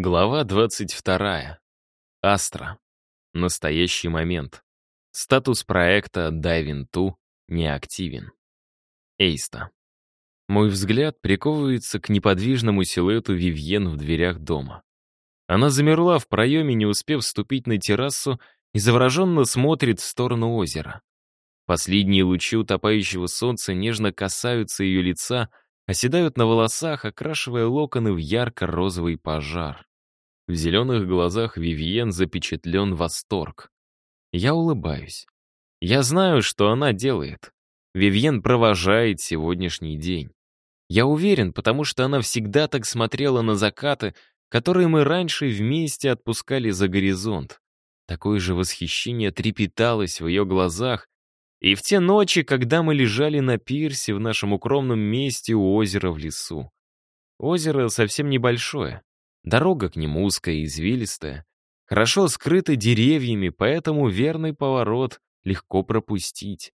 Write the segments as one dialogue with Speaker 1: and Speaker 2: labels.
Speaker 1: Глава 22. Астра. Настоящий момент. Статус проекта Diving 2 неактивен. Эйста. Мой взгляд приковывается к неподвижному силуэту Вивьен в дверях дома. Она замерла в проеме, не успев вступить на террасу, и завороженно смотрит в сторону озера. Последние лучи утопающего солнца нежно касаются ее лица, оседают на волосах, окрашивая локоны в ярко-розовый пожар. В зеленых глазах Вивьен запечатлен восторг. Я улыбаюсь. Я знаю, что она делает. Вивьен провожает сегодняшний день. Я уверен, потому что она всегда так смотрела на закаты, которые мы раньше вместе отпускали за горизонт. Такое же восхищение трепеталось в ее глазах, и в те ночи, когда мы лежали на пирсе в нашем укромном месте у озера в лесу. Озеро совсем небольшое. Дорога к нему узкая и извилистая. Хорошо скрыта деревьями, поэтому верный поворот легко пропустить.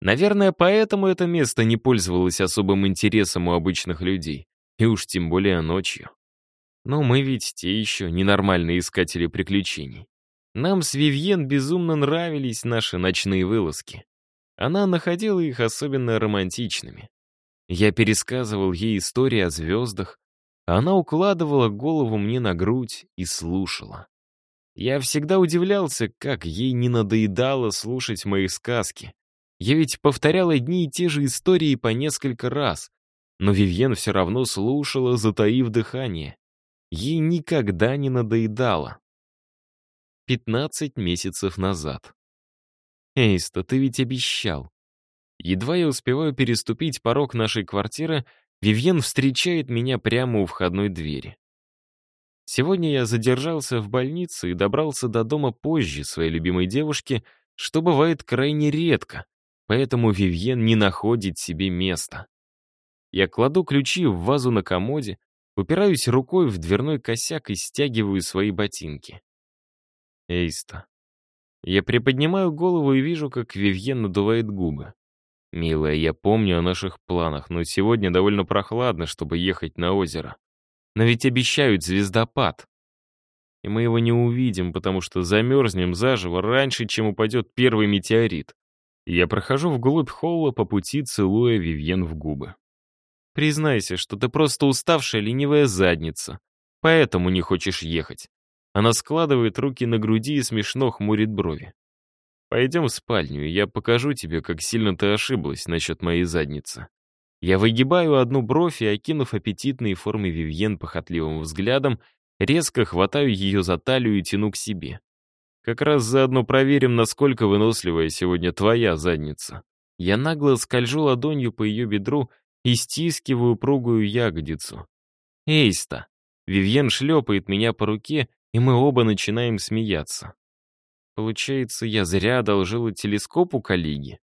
Speaker 1: Наверное, поэтому это место не пользовалось особым интересом у обычных людей. И уж тем более ночью. Но мы ведь те еще ненормальные искатели приключений. Нам с Вивьен безумно нравились наши ночные вылазки. Она находила их особенно романтичными. Я пересказывал ей истории о звездах, она укладывала голову мне на грудь и слушала. Я всегда удивлялся, как ей не надоедало слушать мои сказки. Я ведь повторял одни и те же истории по несколько раз, но Вивьен все равно слушала, затаив дыхание. Ей никогда не надоедало. Пятнадцать месяцев назад. «Эйста, ты ведь обещал». Едва я успеваю переступить порог нашей квартиры, Вивьен встречает меня прямо у входной двери. Сегодня я задержался в больнице и добрался до дома позже своей любимой девушки, что бывает крайне редко, поэтому Вивьен не находит себе места. Я кладу ключи в вазу на комоде, упираюсь рукой в дверной косяк и стягиваю свои ботинки. Эйста. Я приподнимаю голову и вижу, как Вивьен надувает губы. «Милая, я помню о наших планах, но сегодня довольно прохладно, чтобы ехать на озеро. Но ведь обещают звездопад. И мы его не увидим, потому что замерзнем заживо раньше, чем упадет первый метеорит. Я прохожу вглубь холла по пути, целуя Вивьен в губы. Признайся, что ты просто уставшая ленивая задница, поэтому не хочешь ехать. Она складывает руки на груди и смешно хмурит брови. «Пойдем в спальню, и я покажу тебе, как сильно ты ошиблась насчет моей задницы». Я выгибаю одну бровь и, окинув аппетитные формы Вивьен похотливым взглядом, резко хватаю ее за талию и тяну к себе. Как раз заодно проверим, насколько выносливая сегодня твоя задница. Я нагло скольжу ладонью по ее бедру и стискиваю упругую ягодицу. «Эйста!» Вивьен шлепает меня по руке и мы оба начинаем смеяться. Получается, я зря одолжила телескоп у коллеги?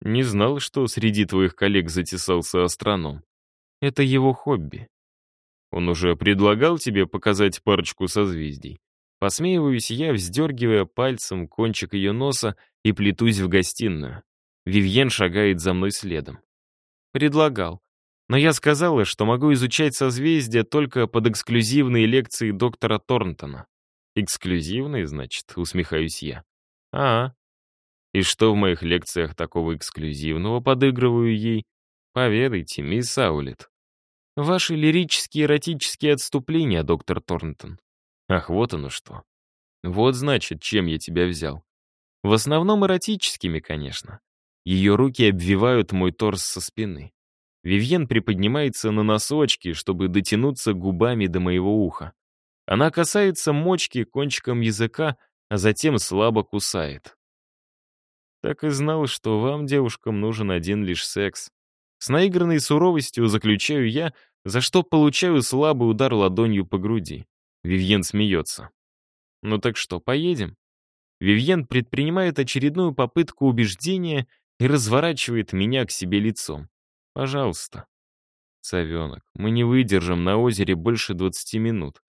Speaker 1: Не знал, что среди твоих коллег затесался астроном. Это его хобби. Он уже предлагал тебе показать парочку созвездий. Посмеиваюсь я, вздергивая пальцем кончик ее носа и плетусь в гостиную. Вивьен шагает за мной следом. Предлагал. Но я сказала, что могу изучать созвездия только под эксклюзивные лекции доктора Торнтона. «Эксклюзивные, значит?» — усмехаюсь я. «А, и что в моих лекциях такого эксклюзивного подыгрываю ей? Поведайте, мисс Аулет». «Ваши лирические эротические отступления, доктор Торнтон». «Ах, вот оно что. Вот, значит, чем я тебя взял. В основном эротическими, конечно. Ее руки обвивают мой торс со спины. Вивьен приподнимается на носочки, чтобы дотянуться губами до моего уха. Она касается мочки кончиком языка, а затем слабо кусает. Так и знал, что вам, девушкам, нужен один лишь секс. С наигранной суровостью заключаю я, за что получаю слабый удар ладонью по груди. Вивьен смеется. «Ну так что, поедем?» Вивьен предпринимает очередную попытку убеждения и разворачивает меня к себе лицом. Пожалуйста. Совенок, мы не выдержим на озере больше 20 минут.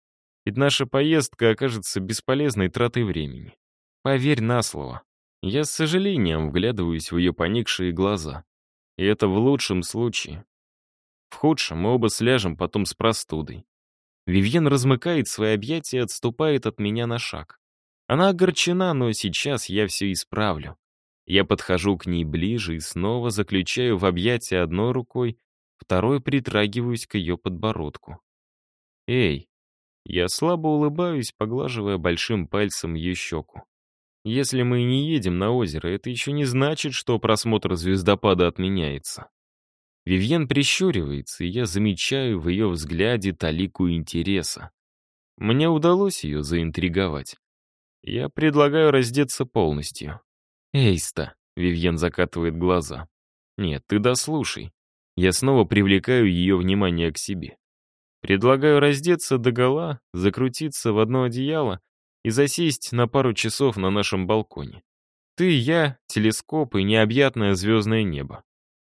Speaker 1: Ведь наша поездка окажется бесполезной тратой времени. Поверь на слово. Я с сожалением вглядываюсь в ее поникшие глаза. И это в лучшем случае. В худшем мы оба сляжем потом с простудой. Вивьен размыкает свои объятия и отступает от меня на шаг. Она огорчена, но сейчас я все исправлю. Я подхожу к ней ближе и снова заключаю в объятия одной рукой, второй притрагиваюсь к ее подбородку. «Эй!» Я слабо улыбаюсь, поглаживая большим пальцем ее щеку. Если мы не едем на озеро, это еще не значит, что просмотр звездопада отменяется. Вивьен прищуривается, и я замечаю в ее взгляде талику интереса. Мне удалось ее заинтриговать. Я предлагаю раздеться полностью. «Эйста», — Вивьен закатывает глаза. «Нет, ты дослушай. Я снова привлекаю ее внимание к себе. Предлагаю раздеться догола, закрутиться в одно одеяло и засесть на пару часов на нашем балконе. Ты, я, телескоп и необъятное звездное небо.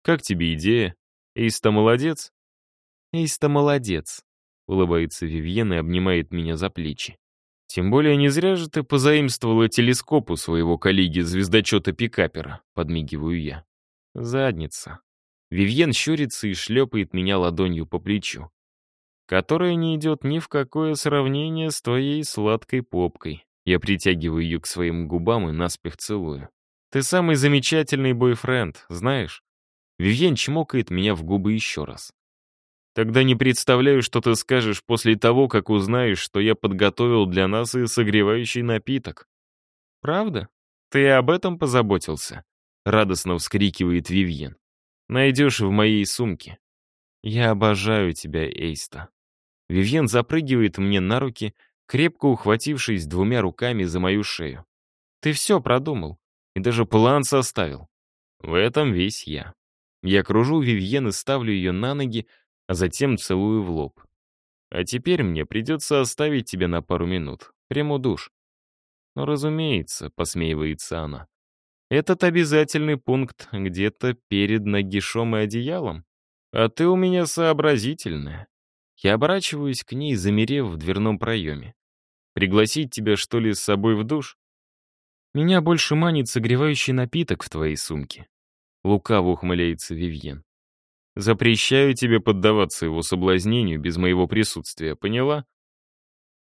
Speaker 1: Как тебе идея? Эйста молодец?» «Эйста молодец», — улыбается Вивьен и обнимает меня за плечи. Тем более не зря же ты позаимствовала телескоп у своего коллеги-звездочета Пикапера, подмигиваю я. Задница. Вивьен щурится и шлепает меня ладонью по плечу. Которая не идет ни в какое сравнение с твоей сладкой попкой. Я притягиваю ее к своим губам и наспех целую. Ты самый замечательный бойфренд, знаешь? Вивьен чмокает меня в губы еще раз. Тогда не представляю, что ты скажешь после того, как узнаешь, что я подготовил для нас и согревающий напиток. Правда? Ты об этом позаботился? Радостно вскрикивает Вивьен. Найдешь в моей сумке. Я обожаю тебя, Эйста. Вивьен запрыгивает мне на руки, крепко ухватившись двумя руками за мою шею. Ты все продумал и даже план составил. В этом весь я. Я кружу Вивьен и ставлю ее на ноги, а затем целую в лоб. «А теперь мне придется оставить тебя на пару минут. Приму душ». «Ну, разумеется», — посмеивается она. «Этот обязательный пункт где-то перед нагишом и одеялом. А ты у меня сообразительная». Я оборачиваюсь к ней, замерев в дверном проеме. «Пригласить тебя, что ли, с собой в душ?» «Меня больше манит согревающий напиток в твоей сумке». Лукаво ухмыляется Вивьен. Запрещаю тебе поддаваться его соблазнению без моего присутствия, поняла?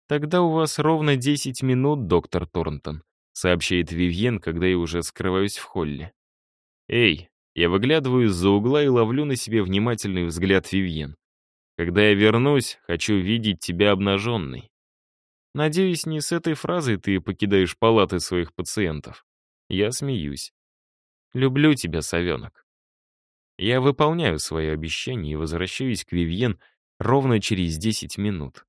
Speaker 1: Тогда у вас ровно 10 минут, доктор Торнтон, сообщает Вивьен, когда я уже скрываюсь в холле. Эй, я выглядываю из-за угла и ловлю на себе внимательный взгляд Вивьен. Когда я вернусь, хочу видеть тебя обнаженной. Надеюсь, не с этой фразой ты покидаешь палаты своих пациентов. Я смеюсь. Люблю тебя, совенок. Я выполняю свое обещание и возвращаюсь к Вивьен ровно через 10 минут.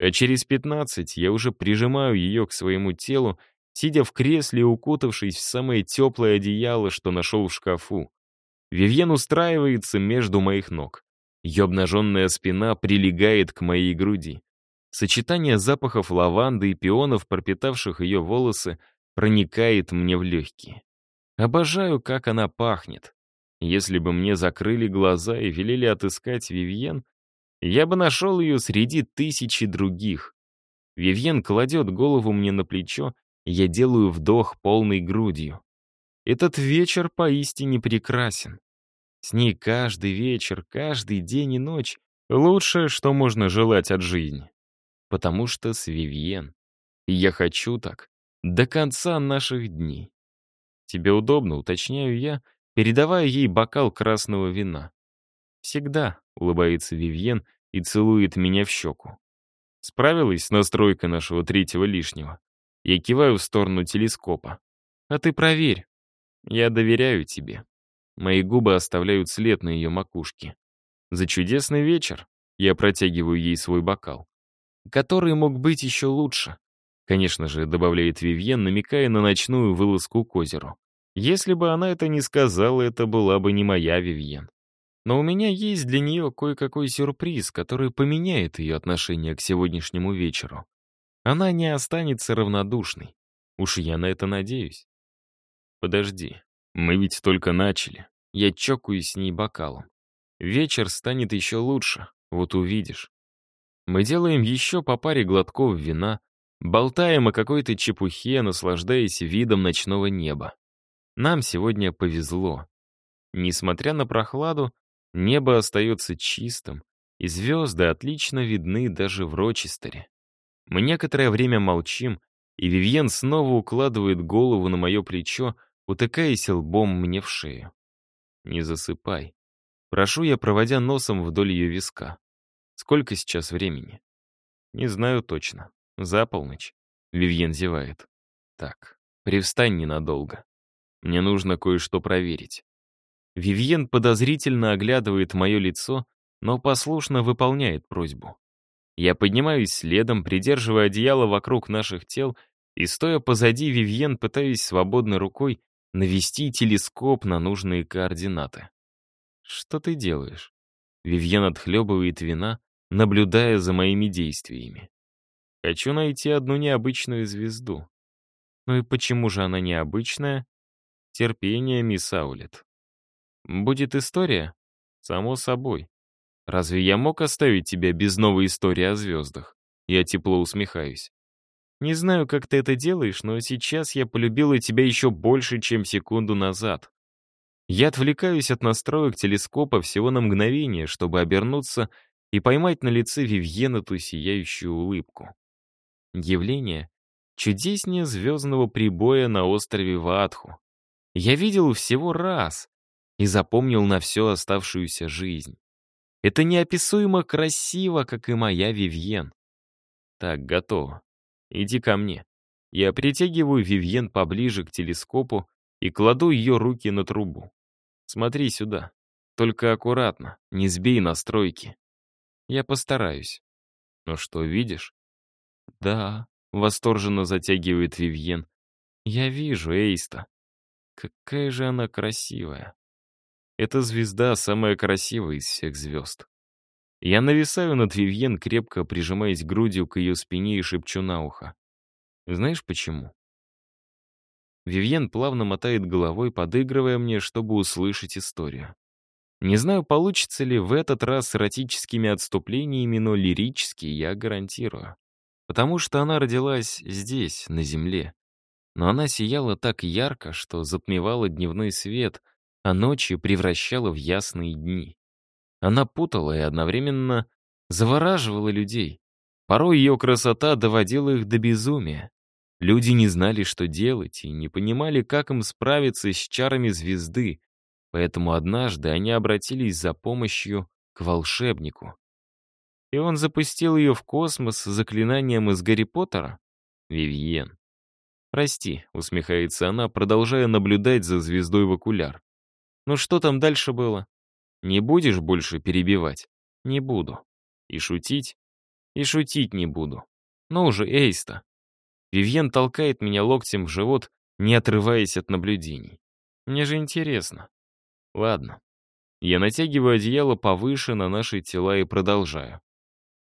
Speaker 1: А через 15 я уже прижимаю ее к своему телу, сидя в кресле и укутавшись в самое теплое одеяло, что нашел в шкафу. Вивьен устраивается между моих ног. Ее обнаженная спина прилегает к моей груди. Сочетание запахов лаванды и пионов, пропитавших ее волосы, проникает мне в легкие. Обожаю, как она пахнет. Если бы мне закрыли глаза и велели отыскать Вивьен, я бы нашел ее среди тысячи других. Вивьен кладет голову мне на плечо, я делаю вдох полной грудью. Этот вечер поистине прекрасен. С ней каждый вечер, каждый день и ночь лучшее, что можно желать от жизни. Потому что с Вивьен. Я хочу так до конца наших дней. Тебе удобно, уточняю я, передавая ей бокал красного вина. «Всегда», — улыбается Вивьен и целует меня в щеку. Справилась с настройкой нашего третьего лишнего. Я киваю в сторону телескопа. «А ты проверь. Я доверяю тебе». Мои губы оставляют след на ее макушке. «За чудесный вечер», — я протягиваю ей свой бокал. «Который мог быть еще лучше», — конечно же, добавляет Вивьен, намекая на ночную вылазку к озеру. Если бы она это не сказала, это была бы не моя Вивьен. Но у меня есть для нее кое-какой сюрприз, который поменяет ее отношение к сегодняшнему вечеру. Она не останется равнодушной. Уж я на это надеюсь. Подожди, мы ведь только начали. Я чокаюсь с ней бокалом. Вечер станет еще лучше, вот увидишь. Мы делаем еще по паре глотков вина, болтаем о какой-то чепухе, наслаждаясь видом ночного неба. Нам сегодня повезло. Несмотря на прохладу, небо остается чистым, и звезды отлично видны даже в Рочестере. Мы некоторое время молчим, и Вивьен снова укладывает голову на мое плечо, утыкаясь лбом мне в шею. «Не засыпай». Прошу я, проводя носом вдоль ее виска. «Сколько сейчас времени?» «Не знаю точно. За полночь». Вивьен зевает. «Так, привстань ненадолго. Мне нужно кое-что проверить». Вивьен подозрительно оглядывает мое лицо, но послушно выполняет просьбу. Я поднимаюсь следом, придерживая одеяло вокруг наших тел, и, стоя позади, Вивьен пытаюсь свободной рукой навести телескоп на нужные координаты. «Что ты делаешь?» Вивьен отхлебывает вина, наблюдая за моими действиями. «Хочу найти одну необычную звезду». «Ну и почему же она необычная?» «Терпение, мисс Аулет». «Будет история?» «Само собой. Разве я мог оставить тебя без новой истории о звездах?» Я тепло усмехаюсь. Не знаю, как ты это делаешь, но сейчас я полюбила тебя еще больше, чем секунду назад. Я отвлекаюсь от настроек телескопа всего на мгновение, чтобы обернуться и поймать на лице Вивьена ту сияющую улыбку. Явление чудеснее звездного прибоя на острове Ватху. Я видел всего раз и запомнил на всю оставшуюся жизнь. Это неописуемо красиво, как и моя Вивьен. Так, готово. Иди ко мне. Я притягиваю Вивьен поближе к телескопу и кладу ее руки на трубу. Смотри сюда. Только аккуратно, не сбей настройки. Я постараюсь. Ну что, видишь? Да, восторженно затягивает Вивьен. Я вижу Эйста. Какая же она красивая. Эта звезда самая красивая из всех звезд. Я нависаю над Вивьен, крепко прижимаясь грудью к ее спине и шепчу на ухо. Знаешь почему? Вивьен плавно мотает головой, подыгрывая мне, чтобы услышать историю. Не знаю, получится ли в этот раз с эротическими отступлениями, но лирически я гарантирую. Потому что она родилась здесь, на земле. Но она сияла так ярко, что затмевала дневной свет, а ночи превращала в ясные дни. Она путала и одновременно завораживала людей. Порой ее красота доводила их до безумия. Люди не знали, что делать, и не понимали, как им справиться с чарами звезды, поэтому однажды они обратились за помощью к волшебнику. И он запустил ее в космос заклинанием из Гарри Поттера? Вивьен. «Прости», — усмехается она, продолжая наблюдать за звездой в окуляр. «Ну что там дальше было?» Не будешь больше перебивать? Не буду. И шутить? И шутить не буду. Ну уже, Эйста. Вивьен толкает меня локтем в живот, не отрываясь от наблюдений. Мне же интересно. Ладно. Я натягиваю одеяло повыше на наши тела и продолжаю.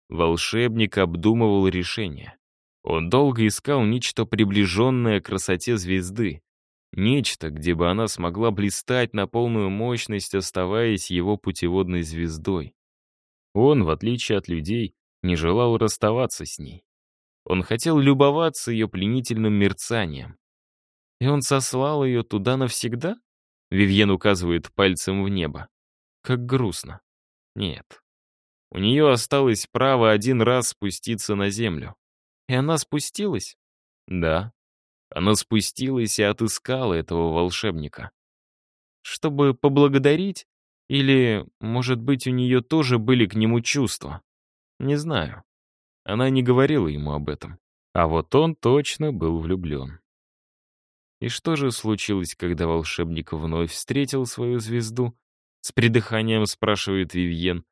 Speaker 1: Волшебник обдумывал решение. Он долго искал нечто приближенное к красоте звезды, Нечто, где бы она смогла блистать на полную мощность, оставаясь его путеводной звездой. Он, в отличие от людей, не желал расставаться с ней. Он хотел любоваться ее пленительным мерцанием. И он сослал ее туда навсегда? Вивьен указывает пальцем в небо. Как грустно. Нет. У нее осталось право один раз спуститься на землю. И она спустилась? Да. Она спустилась и отыскала этого волшебника. Чтобы поблагодарить? Или, может быть, у нее тоже были к нему чувства? Не знаю. Она не говорила ему об этом. А вот он точно был влюблен. И что же случилось, когда волшебник вновь встретил свою звезду? С придыханием спрашивает Вивьен.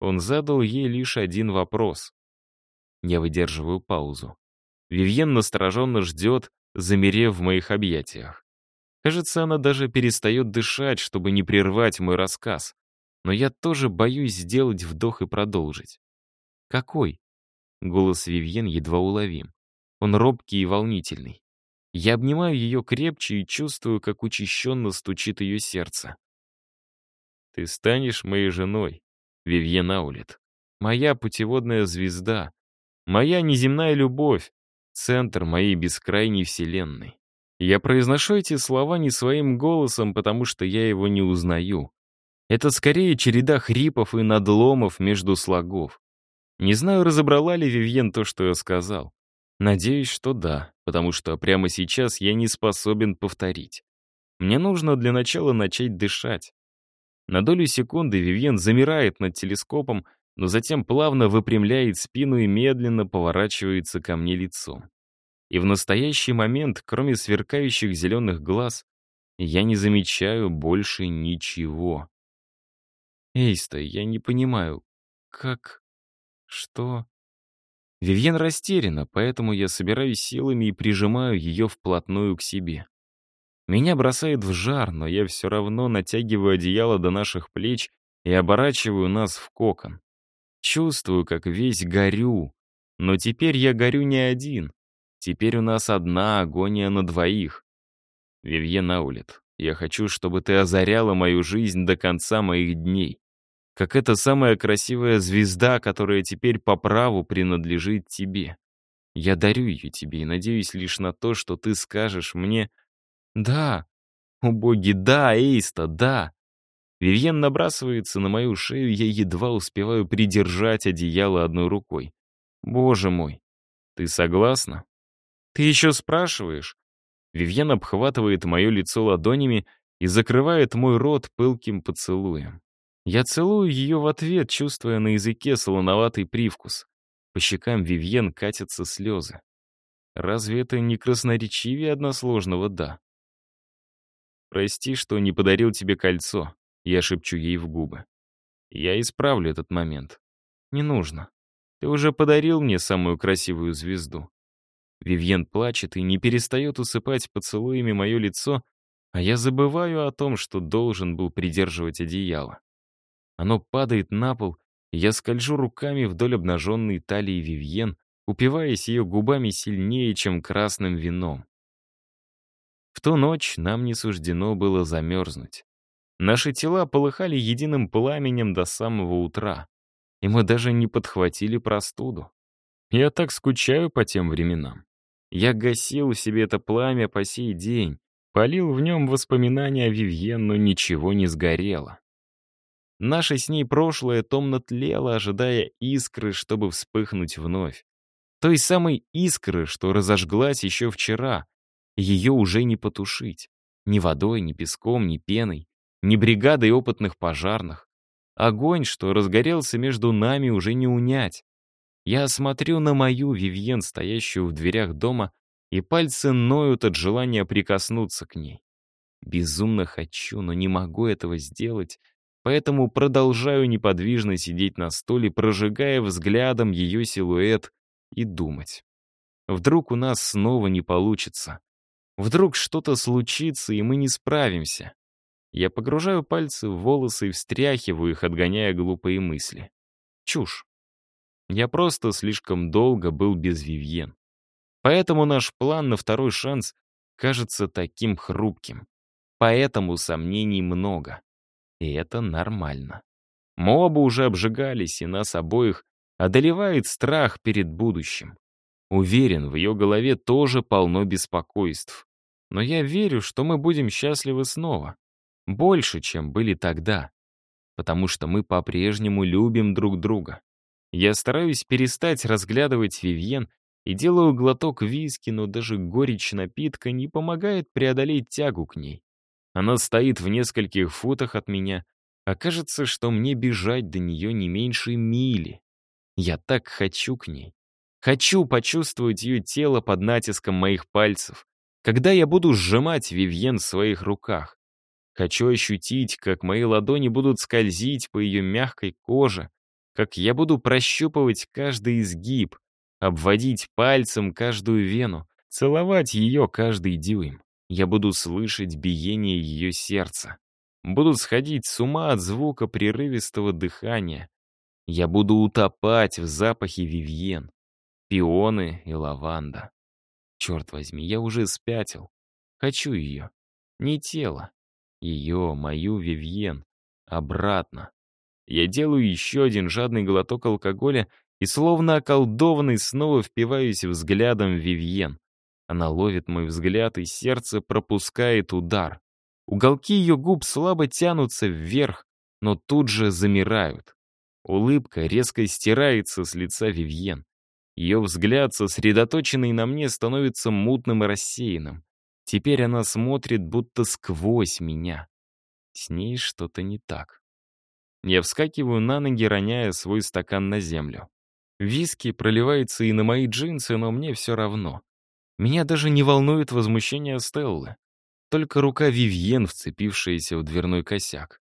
Speaker 1: Он задал ей лишь один вопрос. Я выдерживаю паузу. Вивьен настороженно ждет, замерев в моих объятиях. Кажется, она даже перестает дышать, чтобы не прервать мой рассказ. Но я тоже боюсь сделать вдох и продолжить. «Какой?» Голос Вивьен едва уловим. Он робкий и волнительный. Я обнимаю ее крепче и чувствую, как учащенно стучит ее сердце. «Ты станешь моей женой, Вивьен Аулет. Моя путеводная звезда. Моя неземная любовь центр моей бескрайней вселенной. Я произношу эти слова не своим голосом, потому что я его не узнаю. Это скорее череда хрипов и надломов между слогов. Не знаю, разобрала ли Вивьен то, что я сказал. Надеюсь, что да, потому что прямо сейчас я не способен повторить. Мне нужно для начала начать дышать. На долю секунды Вивьен замирает над телескопом, но затем плавно выпрямляет спину и медленно поворачивается ко мне лицом. И в настоящий момент, кроме сверкающих зеленых глаз, я не замечаю больше ничего. Эйста, я не понимаю, как... что... Вивьен растеряна, поэтому я собираюсь силами и прижимаю ее вплотную к себе. Меня бросает в жар, но я все равно натягиваю одеяло до наших плеч и оборачиваю нас в кокон. Чувствую, как весь горю. Но теперь я горю не один. Теперь у нас одна агония на двоих. Вивьен Аулет, я хочу, чтобы ты озаряла мою жизнь до конца моих дней. Как эта самая красивая звезда, которая теперь по праву принадлежит тебе. Я дарю ее тебе и надеюсь лишь на то, что ты скажешь мне «Да, о боги, да, Эйста, да!» Вивьен набрасывается на мою шею, я едва успеваю придержать одеяло одной рукой. «Боже мой, ты согласна?» «Ты еще спрашиваешь?» Вивьен обхватывает мое лицо ладонями и закрывает мой рот пылким поцелуем. Я целую ее в ответ, чувствуя на языке солоноватый привкус. По щекам Вивьен катятся слезы. Разве это не красноречивее односложного «да»? «Прости, что не подарил тебе кольцо», — я шепчу ей в губы. «Я исправлю этот момент. Не нужно. Ты уже подарил мне самую красивую звезду». Вивьен плачет и не перестает усыпать поцелуями мое лицо, а я забываю о том, что должен был придерживать одеяло. Оно падает на пол, я скольжу руками вдоль обнаженной талии Вивьен, упиваясь ее губами сильнее, чем красным вином. В ту ночь нам не суждено было замерзнуть. Наши тела полыхали единым пламенем до самого утра, и мы даже не подхватили простуду. Я так скучаю по тем временам. Я гасил себе это пламя по сей день, полил в нем воспоминания о Вивьен, но ничего не сгорело. Наше с ней прошлое томно тлело, ожидая искры, чтобы вспыхнуть вновь. Той самой искры, что разожглась еще вчера, ее уже не потушить. Ни водой, ни песком, ни пеной, ни бригадой опытных пожарных. Огонь, что разгорелся между нами, уже не унять. Я смотрю на мою Вивьен, стоящую в дверях дома, и пальцы ноют от желания прикоснуться к ней. Безумно хочу, но не могу этого сделать, поэтому продолжаю неподвижно сидеть на стуле, прожигая взглядом ее силуэт и думать. Вдруг у нас снова не получится. Вдруг что-то случится, и мы не справимся. Я погружаю пальцы в волосы и встряхиваю их, отгоняя глупые мысли. Чушь. Я просто слишком долго был без Вивьен. Поэтому наш план на второй шанс кажется таким хрупким. Поэтому сомнений много. И это нормально. Мы оба уже обжигались, и нас обоих одолевает страх перед будущим. Уверен, в ее голове тоже полно беспокойств. Но я верю, что мы будем счастливы снова. Больше, чем были тогда. Потому что мы по-прежнему любим друг друга. Я стараюсь перестать разглядывать Вивьен и делаю глоток виски, но даже горечь напитка не помогает преодолеть тягу к ней. Она стоит в нескольких футах от меня, а кажется, что мне бежать до нее не меньше мили. Я так хочу к ней. Хочу почувствовать ее тело под натиском моих пальцев, когда я буду сжимать Вивьен в своих руках. Хочу ощутить, как мои ладони будут скользить по ее мягкой коже, как я буду прощупывать каждый изгиб, обводить пальцем каждую вену, целовать ее каждый дюйм. Я буду слышать биение ее сердца. Буду сходить с ума от звука прерывистого дыхания. Я буду утопать в запахе Вивьен, пионы и лаванда. Черт возьми, я уже спятил. Хочу ее. Не тело. Ее, мою Вивьен. Обратно. Я делаю еще один жадный глоток алкоголя и словно околдованный снова впиваюсь взглядом в Вивьен. Она ловит мой взгляд, и сердце пропускает удар. Уголки ее губ слабо тянутся вверх, но тут же замирают. Улыбка резко стирается с лица Вивьен. Ее взгляд, сосредоточенный на мне, становится мутным и рассеянным. Теперь она смотрит будто сквозь меня. С ней что-то не так. Я вскакиваю на ноги, роняя свой стакан на землю. Виски проливается и на мои джинсы, но мне все равно. Меня даже не волнует возмущение Стеллы. Только рука Вивьен, вцепившаяся в дверной косяк.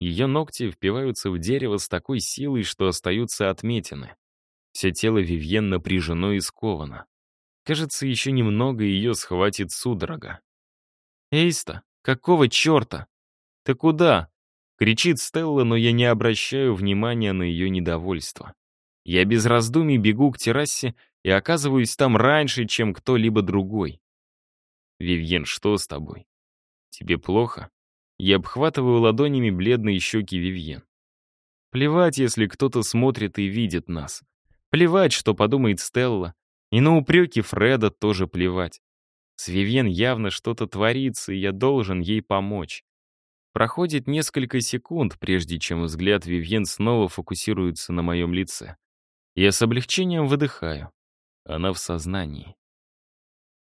Speaker 1: Ее ногти впиваются в дерево с такой силой, что остаются отметины. Все тело Вивьен напряжено и сковано. Кажется, еще немного ее схватит судорога. «Эйста, какого черта? Ты куда?» — кричит Стелла, но я не обращаю внимания на ее недовольство. Я без раздумий бегу к террасе и оказываюсь там раньше, чем кто-либо другой. «Вивьен, что с тобой? Тебе плохо?» Я обхватываю ладонями бледные щеки Вивьен. Плевать, если кто-то смотрит и видит нас. Плевать, что подумает Стелла. И на упреки Фреда тоже плевать. С Вивьен явно что-то творится, и я должен ей помочь. Проходит несколько секунд, прежде чем взгляд Вивьен снова фокусируется на моем лице. Я с облегчением выдыхаю. Она в сознании.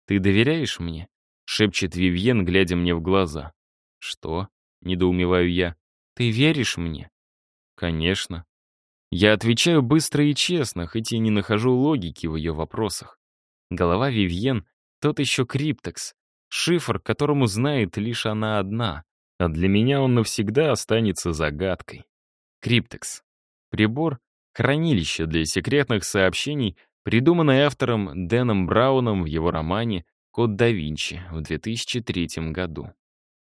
Speaker 1: «Ты доверяешь мне?» — шепчет Вивьен, глядя мне в глаза. «Что?» — недоумеваю я. «Ты веришь мне?» «Конечно». Я отвечаю быстро и честно, хоть и не нахожу логики в ее вопросах. Голова Вивьен — тот еще криптекс, шифр, которому знает лишь она одна, а для меня он навсегда останется загадкой. Криптекс — прибор, хранилище для секретных сообщений, придуманное автором Дэном Брауном в его романе «Код да Винчи» в 2003 году.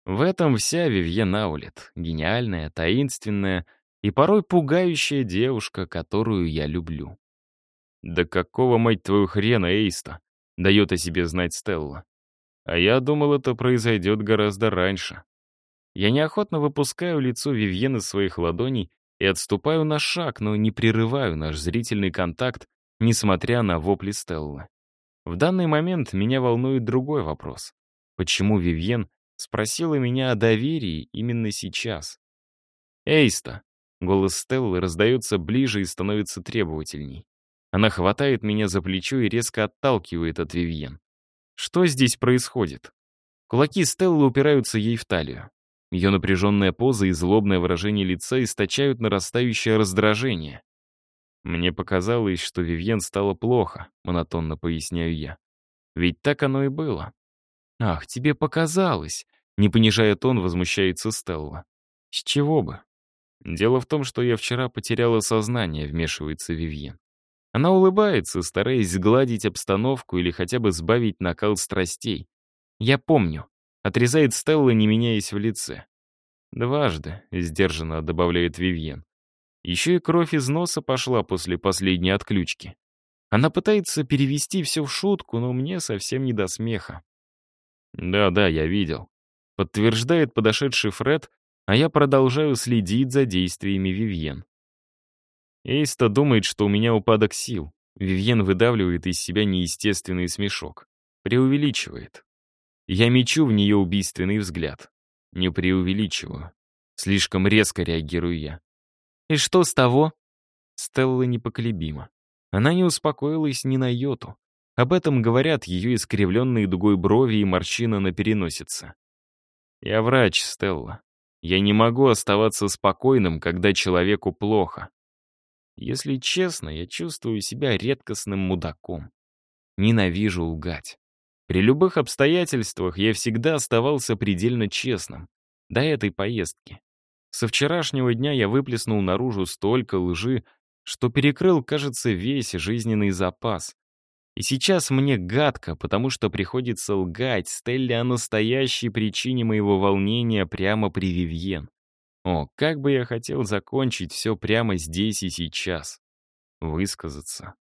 Speaker 1: В этом вся Вивьен Аулет, гениальная, таинственная и порой пугающая девушка, которую я люблю. «Да какого, мать твою, хрена, Эйста?» — дает о себе знать Стелла. А я думал, это произойдет гораздо раньше. Я неохотно выпускаю лицо Вивьен из своих ладоней и отступаю на шаг, но не прерываю наш зрительный контакт, несмотря на вопли Стеллы. В данный момент меня волнует другой вопрос. Почему Вивьен Спросила меня о доверии именно сейчас. «Эйста!» — голос Стеллы раздается ближе и становится требовательней. Она хватает меня за плечо и резко отталкивает от Вивьен. Что здесь происходит? Кулаки Стеллы упираются ей в талию. Ее напряженная поза и злобное выражение лица источают нарастающее раздражение. Мне показалось, что Вивьен стало плохо, монотонно поясняю я. Ведь так оно и было. «Ах, тебе показалось!» Не понижая тон, возмущается Стелла. «С чего бы?» «Дело в том, что я вчера потеряла сознание», — вмешивается Вивьен. Она улыбается, стараясь сгладить обстановку или хотя бы сбавить накал страстей. «Я помню», — отрезает Стелла, не меняясь в лице. «Дважды», — сдержанно добавляет Вивьен. Еще и кровь из носа пошла после последней отключки. Она пытается перевести все в шутку, но мне совсем не до смеха. «Да-да, я видел», — подтверждает подошедший Фред, а я продолжаю следить за действиями Вивьен. Эйста думает, что у меня упадок сил. Вивьен выдавливает из себя неестественный смешок. Преувеличивает. Я мечу в нее убийственный взгляд. Не преувеличиваю. Слишком резко реагирую я. «И что с того?» Стелла непоколебима. Она не успокоилась ни на йоту. Об этом говорят ее искривленные дугой брови и морщина на переносице. Я врач, Стелла. Я не могу оставаться спокойным, когда человеку плохо. Если честно, я чувствую себя редкостным мудаком. Ненавижу лгать. При любых обстоятельствах я всегда оставался предельно честным. До этой поездки. Со вчерашнего дня я выплеснул наружу столько лжи, что перекрыл, кажется, весь жизненный запас. И сейчас мне гадко, потому что приходится лгать Стелле о настоящей причине моего волнения прямо при Вивьен. О, как бы я хотел закончить все прямо здесь и сейчас. Высказаться.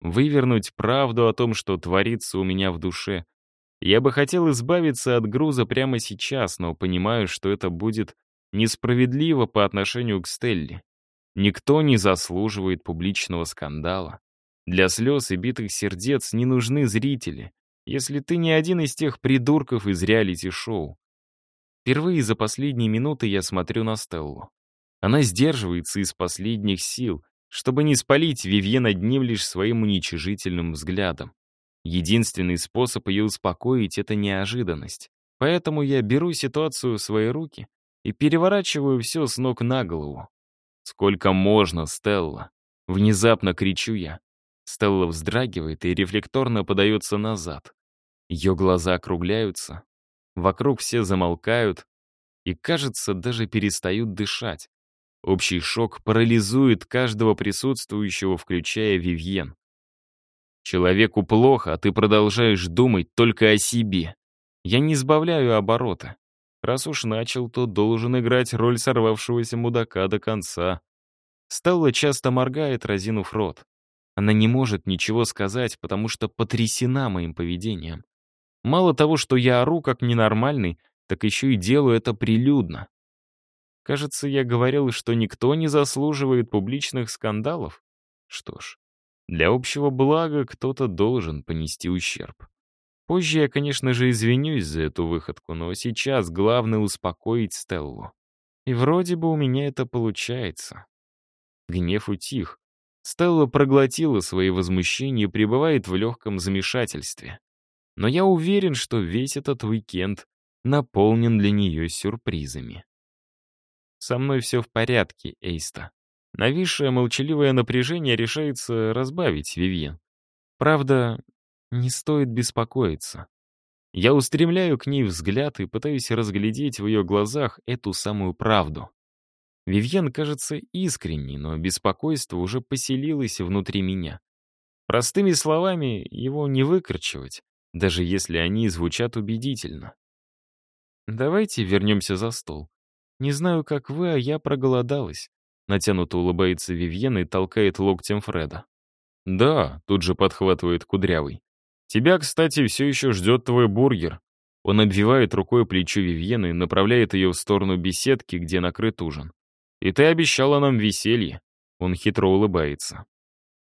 Speaker 1: Вывернуть правду о том, что творится у меня в душе. Я бы хотел избавиться от груза прямо сейчас, но понимаю, что это будет несправедливо по отношению к Стелле. Никто не заслуживает публичного скандала. Для слез и битых сердец не нужны зрители, если ты не один из тех придурков из реалити-шоу. Впервые за последние минуты я смотрю на Стеллу. Она сдерживается из последних сил, чтобы не спалить Вивьен одним лишь своим уничижительным взглядом. Единственный способ ее успокоить — это неожиданность. Поэтому я беру ситуацию в свои руки и переворачиваю все с ног на голову. «Сколько можно, Стелла?» Внезапно кричу я. Стелла вздрагивает и рефлекторно подается назад. Ее глаза округляются. Вокруг все замолкают и, кажется, даже перестают дышать. Общий шок парализует каждого присутствующего, включая Вивьен. Человеку плохо, а ты продолжаешь думать только о себе. Я не сбавляю оборота. Раз уж начал, то должен играть роль сорвавшегося мудака до конца. Стелла часто моргает, разинув рот. Она не может ничего сказать, потому что потрясена моим поведением. Мало того, что я ору как ненормальный, так еще и делаю это прилюдно. Кажется, я говорил, что никто не заслуживает публичных скандалов. Что ж, для общего блага кто-то должен понести ущерб. Позже я, конечно же, извинюсь за эту выходку, но сейчас главное успокоить Стеллу. И вроде бы у меня это получается. Гнев утих. Стелла проглотила свои возмущения и пребывает в легком замешательстве. Но я уверен, что весь этот уикенд наполнен для нее сюрпризами. Со мной все в порядке, Эйста. Нависшее молчаливое напряжение решается разбавить Вивьен. Правда, не стоит беспокоиться. Я устремляю к ней взгляд и пытаюсь разглядеть в ее глазах эту самую правду. Вивьен кажется искренней, но беспокойство уже поселилось внутри меня. Простыми словами его не выкручивать, даже если они звучат убедительно. Давайте вернемся за стол. Не знаю, как вы, а я проголодалась. Натянуто улыбается Вивьен и толкает локтем Фреда. «Да», — тут же подхватывает Кудрявый. Тебя, кстати, все еще ждет твой бургер». Он обвивает рукой плечо Вивьены и направляет ее в сторону беседки, где накрыт ужин. «И ты обещала нам веселье». Он хитро улыбается.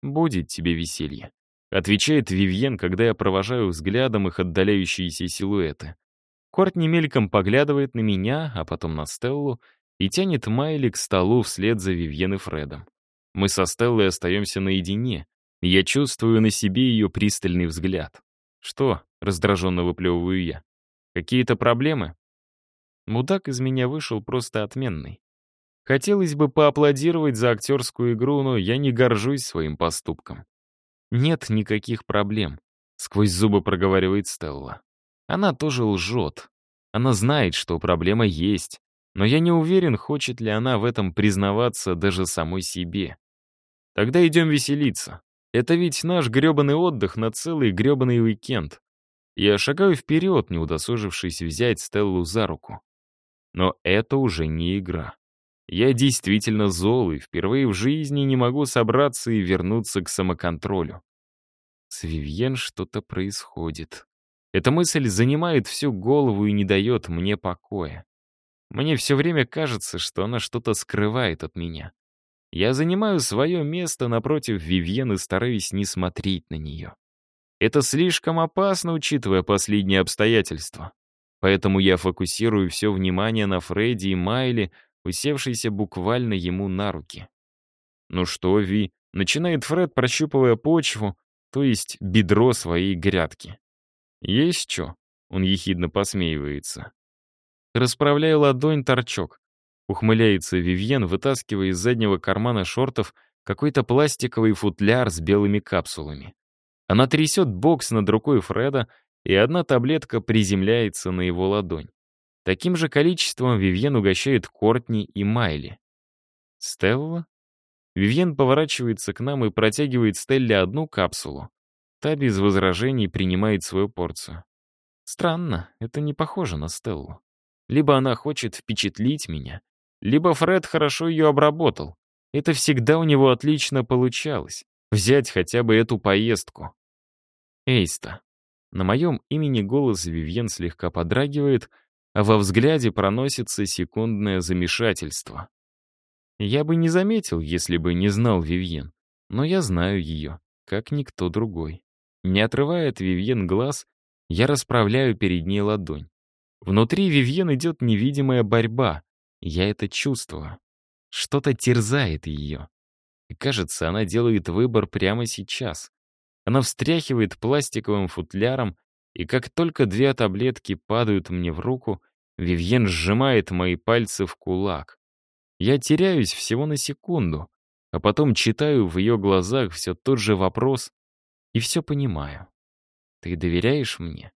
Speaker 1: «Будет тебе веселье», — отвечает Вивьен, когда я провожаю взглядом их отдаляющиеся силуэты. Кортни мельком поглядывает на меня, а потом на Стеллу, и тянет Майли к столу вслед за Вивьен и Фредом. Мы со Стеллой остаемся наедине, я чувствую на себе ее пристальный взгляд. «Что?» — раздраженно выплевываю я. «Какие-то проблемы?» Мудак из меня вышел просто отменный. Хотелось бы поаплодировать за актерскую игру, но я не горжусь своим поступком. «Нет никаких проблем», — сквозь зубы проговаривает Стелла. Она тоже лжет. Она знает, что проблема есть, но я не уверен, хочет ли она в этом признаваться даже самой себе. Тогда идем веселиться. Это ведь наш грёбаный отдых на целый грёбаный уикенд. Я шагаю вперед, не удосужившись взять Стеллу за руку. Но это уже не игра. Я действительно зол и впервые в жизни не могу собраться и вернуться к самоконтролю. С Вивьен что-то происходит. Эта мысль занимает всю голову и не дает мне покоя. Мне все время кажется, что она что-то скрывает от меня. Я занимаю свое место напротив Вивьен и стараюсь не смотреть на нее. Это слишком опасно, учитывая последние обстоятельства. Поэтому я фокусирую все внимание на Фредди и Майли, усевшейся буквально ему на руки. «Ну что, Ви?» — начинает Фред, прощупывая почву, то есть бедро своей грядки. «Есть что?» — он ехидно посмеивается. Расправляю ладонь торчок. Ухмыляется Вивьен, вытаскивая из заднего кармана шортов какой-то пластиковый футляр с белыми капсулами. Она трясет бокс над рукой Фреда, и одна таблетка приземляется на его ладонь. Таким же количеством Вивьен угощает Кортни и Майли. «Стелла?» Вивьен поворачивается к нам и протягивает Стелле одну капсулу. Та без возражений принимает свою порцию. Странно, это не похоже на Стеллу. Либо она хочет впечатлить меня, либо Фред хорошо ее обработал. Это всегда у него отлично получалось. Взять хотя бы эту поездку. Эйста. На моем имени голос Вивьен слегка подрагивает, а во взгляде проносится секундное замешательство. Я бы не заметил, если бы не знал Вивьен, но я знаю ее, как никто другой. Не отрывая от Вивьен глаз, я расправляю перед ней ладонь. Внутри Вивьен идет невидимая борьба, я это чувствую. Что-то терзает ее. И кажется, она делает выбор прямо сейчас. Она встряхивает пластиковым футляром, и как только две таблетки падают мне в руку, Вивьен сжимает мои пальцы в кулак. Я теряюсь всего на секунду, а потом читаю в ее глазах все тот же вопрос и все понимаю. «Ты доверяешь мне?»